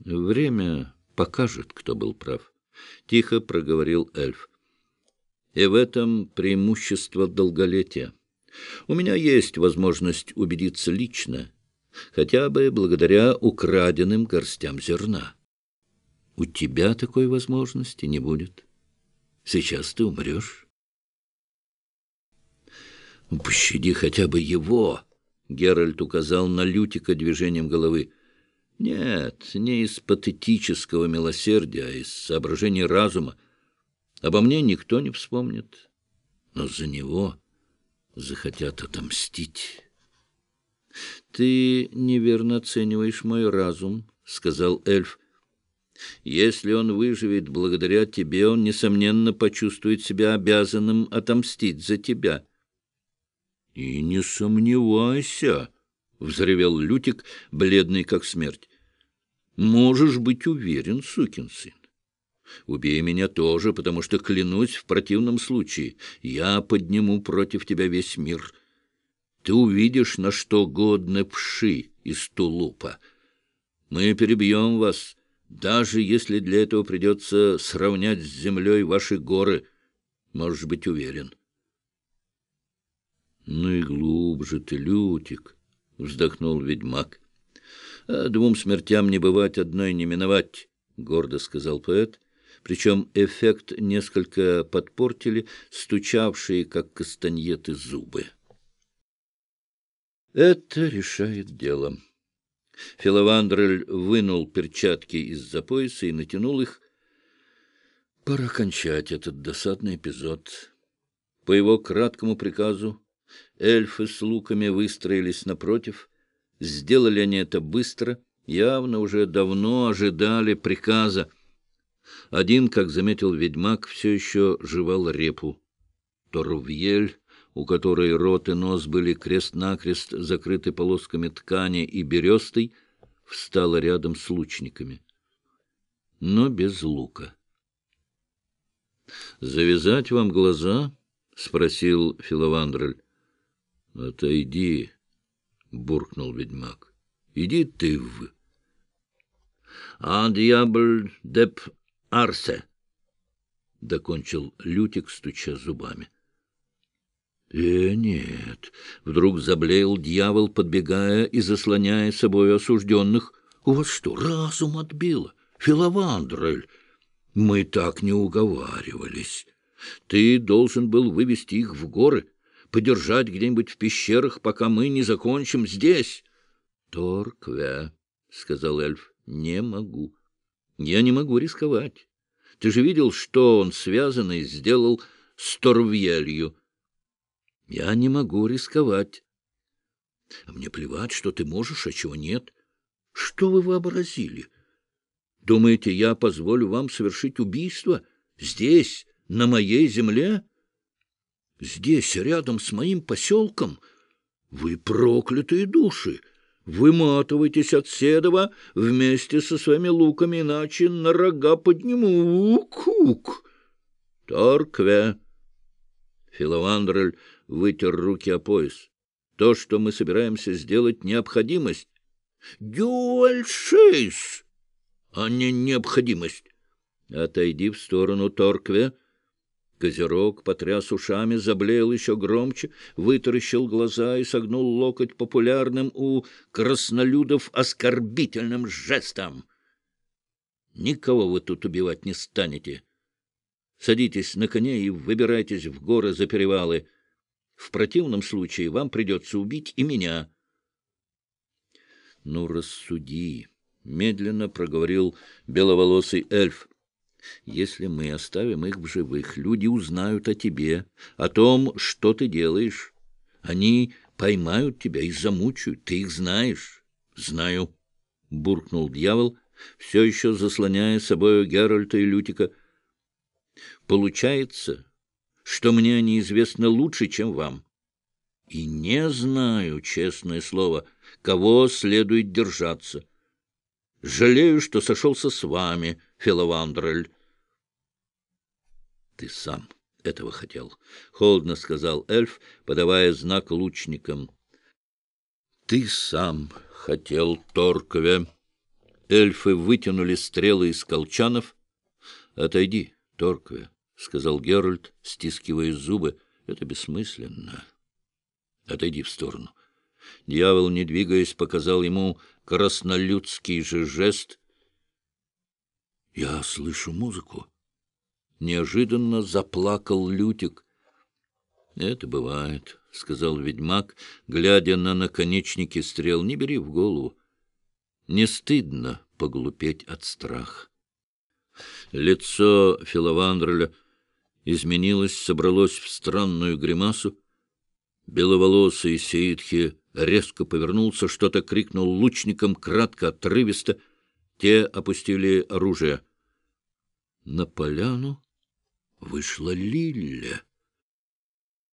Время покажет, кто был прав. Тихо проговорил эльф. И в этом преимущество долголетия. У меня есть возможность убедиться лично, хотя бы благодаря украденным горстям зерна. У тебя такой возможности не будет. Сейчас ты умрешь. «Пощади хотя бы его!» — Геральт указал на Лютика движением головы. «Нет, не из патетического милосердия, а из соображений разума. Обо мне никто не вспомнит, но за него захотят отомстить». «Ты неверно оцениваешь мой разум», — сказал эльф. «Если он выживет благодаря тебе, он, несомненно, почувствует себя обязанным отомстить за тебя». — И не сомневайся, — взревел Лютик, бледный как смерть. — Можешь быть уверен, сукин сын. Убей меня тоже, потому что, клянусь, в противном случае я подниму против тебя весь мир. Ты увидишь, на что годны пши из тулупа. Мы перебьем вас, даже если для этого придется сравнять с землей ваши горы. Можешь быть уверен. — ну и глубже ты, Лютик, — вздохнул ведьмак. А двум смертям не бывать, одной не миновать, — гордо сказал поэт. Причем эффект несколько подпортили стучавшие, как кастаньеты, зубы. Это решает дело. Филовандрель вынул перчатки из-за пояса и натянул их. Пора кончать этот досадный эпизод. По его краткому приказу Эльфы с луками выстроились напротив. Сделали они это быстро, явно уже давно ожидали приказа. Один, как заметил ведьмак, все еще жевал репу. Торвьель, у которой рот и нос были крест-накрест закрыты полосками ткани и берестой, встала рядом с лучниками, но без лука. — Завязать вам глаза? — спросил Филовандрель. — Отойди, — буркнул ведьмак. — Иди ты в... — А дьяволь деп арсе, — докончил Лютик, стуча зубами. — Э, нет, — вдруг заблеял дьявол, подбегая и заслоняя собой осужденных. — У вас что, разум отбило? Филовандрель, мы так не уговаривались. Ты должен был вывести их в горы, — подержать где-нибудь в пещерах, пока мы не закончим здесь. — Торкве, — сказал эльф, — не могу. Я не могу рисковать. Ты же видел, что он связанный сделал с Торвьелью. Я не могу рисковать. А мне плевать, что ты можешь, а чего нет. Что вы вообразили? Думаете, я позволю вам совершить убийство здесь, на моей земле? Здесь, рядом с моим поселком, вы проклятые души. Выматывайтесь от Седова вместе со своими луками, иначе на рога подниму. Ук-ук! Торкве! Филовандрель вытер руки о пояс. То, что мы собираемся сделать, необходимость. Дюальшейс, а не необходимость. Отойди в сторону, Торкве. Козерог потряс ушами, заблеял еще громче, вытаращил глаза и согнул локоть популярным у краснолюдов оскорбительным жестом. «Никого вы тут убивать не станете. Садитесь на коне и выбирайтесь в горы за перевалы. В противном случае вам придется убить и меня». «Ну, рассуди», — медленно проговорил беловолосый эльф. Если мы оставим их в живых, люди узнают о тебе, о том, что ты делаешь. Они поймают тебя и замучают. Ты их знаешь. — Знаю, — буркнул дьявол, все еще заслоняя собою Геральта и Лютика. — Получается, что мне они известны лучше, чем вам. И не знаю, честное слово, кого следует держаться. Жалею, что сошелся с вами, Филовандрель. — Ты сам этого хотел, — холодно сказал эльф, подавая знак лучникам. — Ты сам хотел, Торкове. Эльфы вытянули стрелы из колчанов. — Отойди, Торкве, — сказал Геральт, стискивая зубы. — Это бессмысленно. Отойди в сторону. Дьявол, не двигаясь, показал ему краснолюдский же жест. — Я слышу музыку. Неожиданно заплакал Лютик. — Это бывает, — сказал ведьмак, глядя на наконечники стрел. — Не бери в голову. Не стыдно поглупеть от страха. Лицо Филовандреля изменилось, собралось в странную гримасу. Беловолосый сеидхи резко повернулся, что-то крикнул лучникам, кратко, отрывисто. Те опустили оружие. На поляну вышла Лилля.